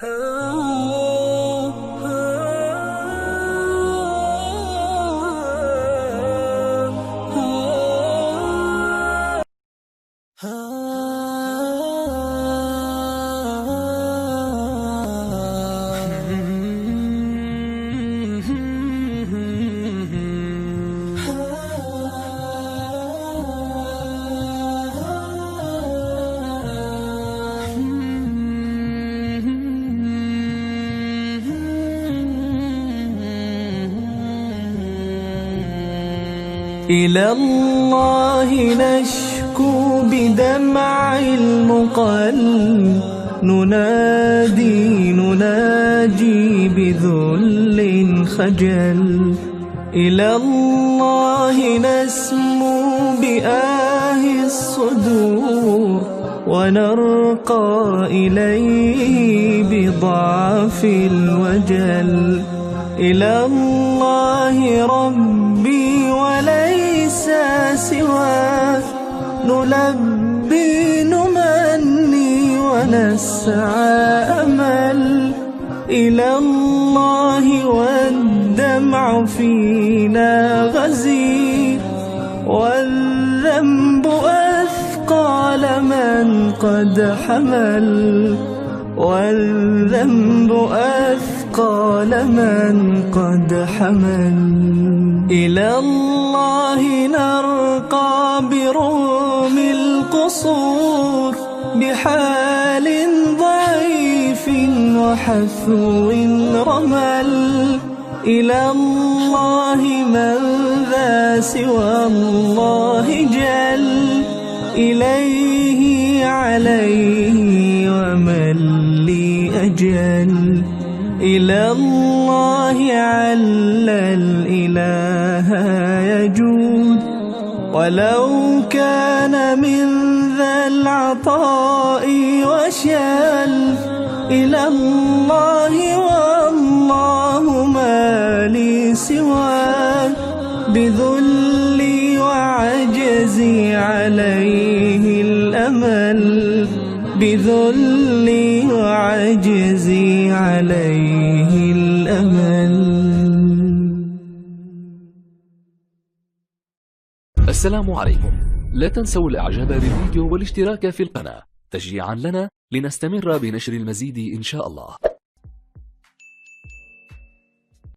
Oh إلى الله نشكو بدمع المقل ننادي نناجي بذل خجل. إلى الله نسمو بآه الصدور. ونرقى إليه بضعف الوجل. إلى الله ربي سواه نلبي نمني ونسعى أمل إلى الله والدمع فينا غزير والذنب أثقال من قد حمل. والذنب أثقال من قد حمل. إلى الله نرقى بروم القصور بحال ضعيف وحثو رمل. إلى الله من ذا سوى الله جل. إليه عليه ومن لي أجل. إلى الله عل الإله يجود. ولو كان من ذا العطاء وشل إلى الله والله بذلي وعجزي عليه الأمل. السلام عليكم. لا تنسوا الإعجاب بالفيديو والاشتراك في القناة. تشجيعا لنا لنستمر بنشر المزيد إن شاء الله.